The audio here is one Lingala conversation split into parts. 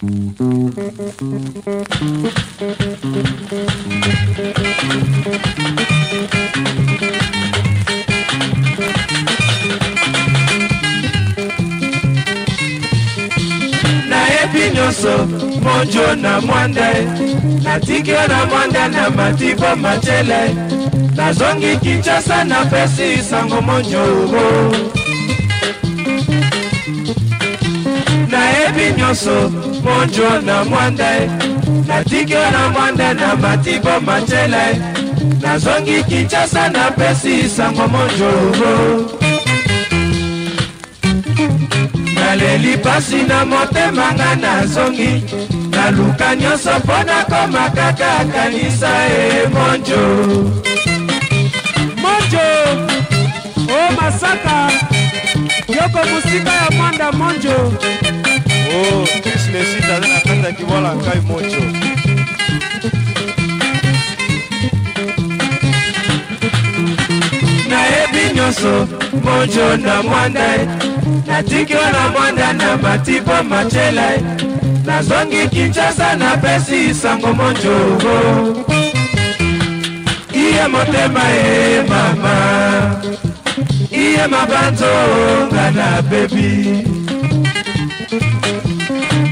nayebi nyonso monjo na mwanda natikio na mwanda na matibo matele nazongi kinshasa napesi sango monjo oh. nayebi nyonso mponjo na mwanda e natikio na mwanda na matibo matela e nazongi kinchasa napesi sango monjolongo naleli pasi na motema nga nazongi naluka nyonso mpo nakoma kaka kanisa e monjo monjo o oh, masaka yoko mosika ya mwanda monjo o kislesi taza na kati ya kibola ngai mocho nayebi nyonso mojo na mwanda e natikio na mwanda na matipo machela e nazongi kinshasa napesi sango mojo iye motema e mama iye mabanzonga na bebi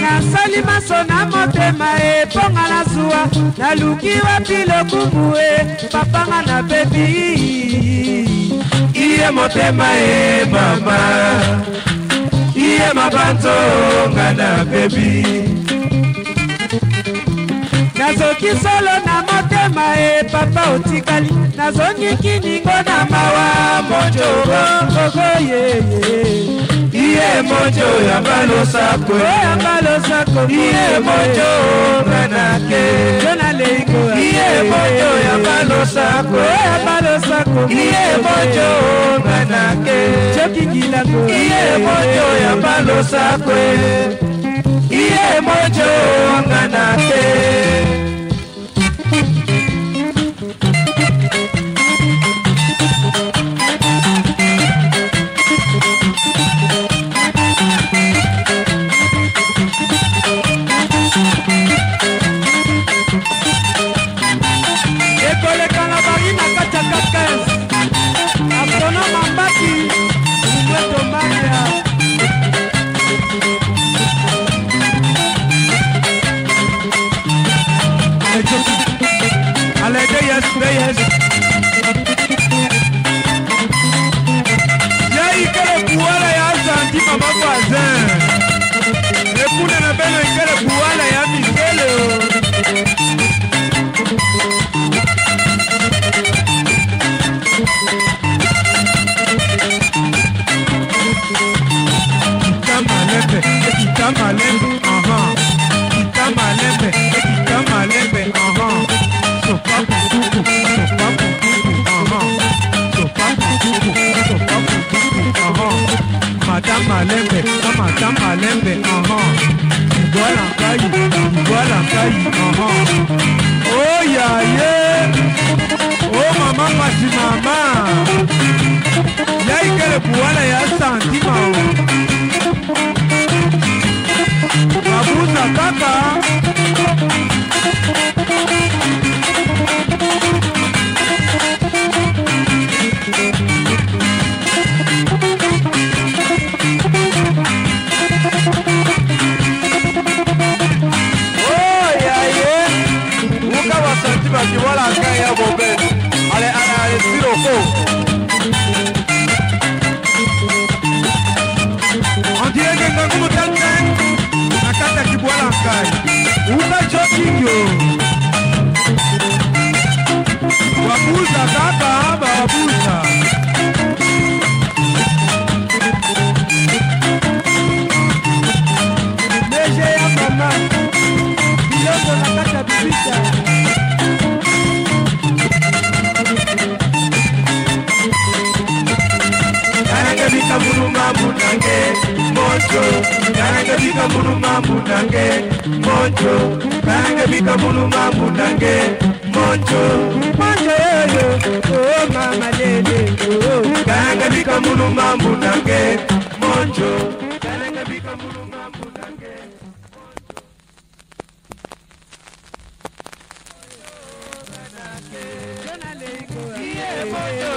nasali maso na motema e mponga na zuwa naluki wapi lokumu e papanga na bebi iye motema e mama iye mabanzonga na bebi nazoki solo na motema e papa otikali nazongi kiningo na mawa mojogo ogoyeye mojo ya balosako eh, ya balosako iye mojo nanake jona leiko iye mojo ya balosako eh, ya balosako iye mojo nanake jokikilako iye mojo ya balosako iye mojo nanake ngai oya oh, ye o oh, mama pasi mama yaikelekuwana ya santima kòkó. ọ̀dìẹ́gẹ̀ ngangumu tẹ́tẹ́ akátá kìbu ọ̀là nkae wúbẹ́jọ́ kíkì o. wàbúùsà sábà bàbúùsà. mojo nange bikamuluma munange mojo mojo yoyo o mama lele nange bikamuluma munange mojo nange bikamuluma munange Yeah, boy, yeah.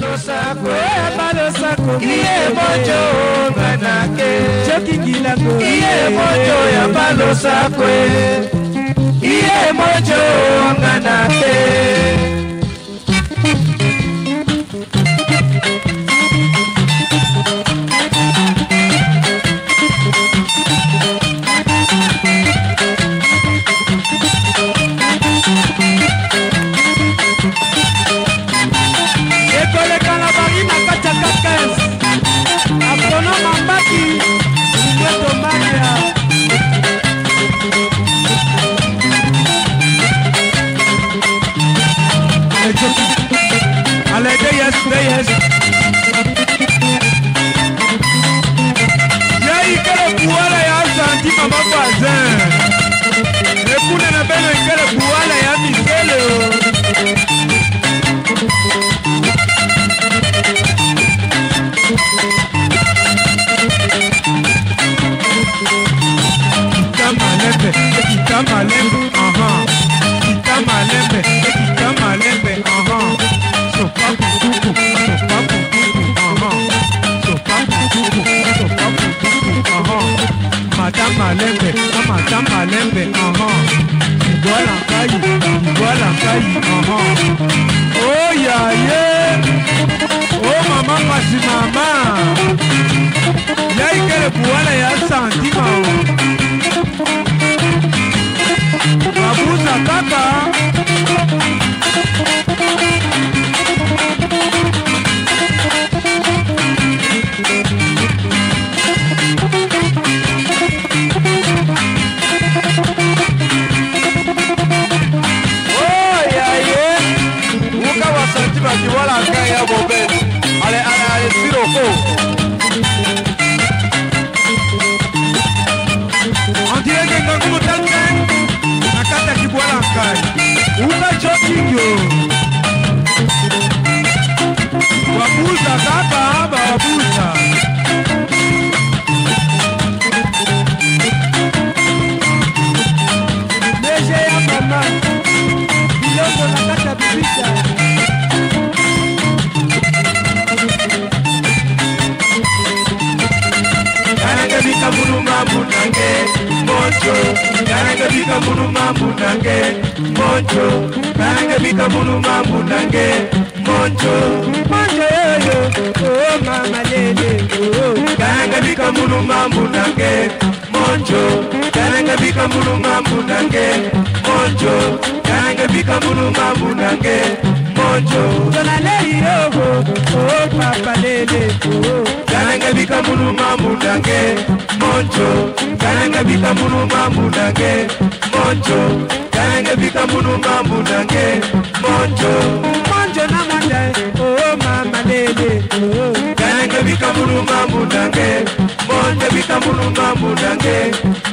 balosako iye eh, balosako iye mojo banake jokikilako iye mojo ya balosako eh? iye mojo nganate pelo y cara que le pouvoir est sentiment. kai umechoki yo Kanga bika munu mambu nange Monjo Kanga bika munu mambu nange Monjo Monjo yo Oh mama lele oh Kanga bika munu mambu nange Monjo Kanga bika munu mambu nange Monjo Kanga bika munu mambu nange mojo tonale irogo oh papa lele o kananga bika mulu mamudange mojo kananga bika mulu mamudange mojo kananga bika mulu mamudange mojo mojo na mandai, oh mama lele o kananga bika mulu mamudange mojo bika mulu mamudange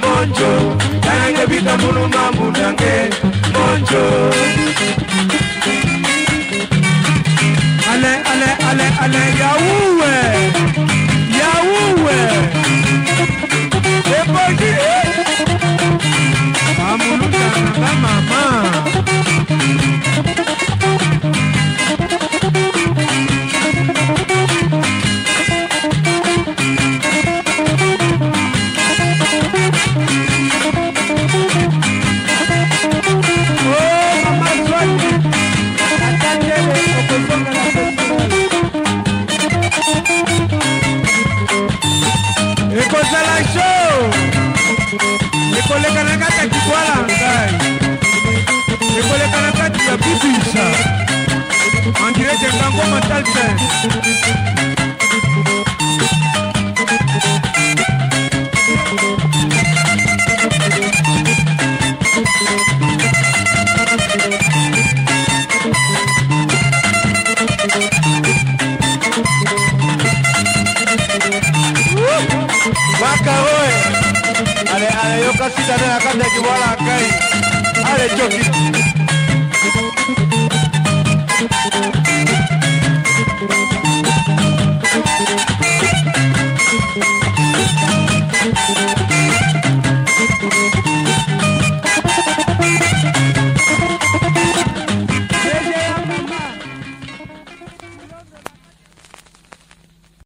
mojo kananga bika mulu mamudange mojo ezala sho ekolekana kati ya kikwala ngai ekolekana kati ya bibisa en direct yangango matalpe Yo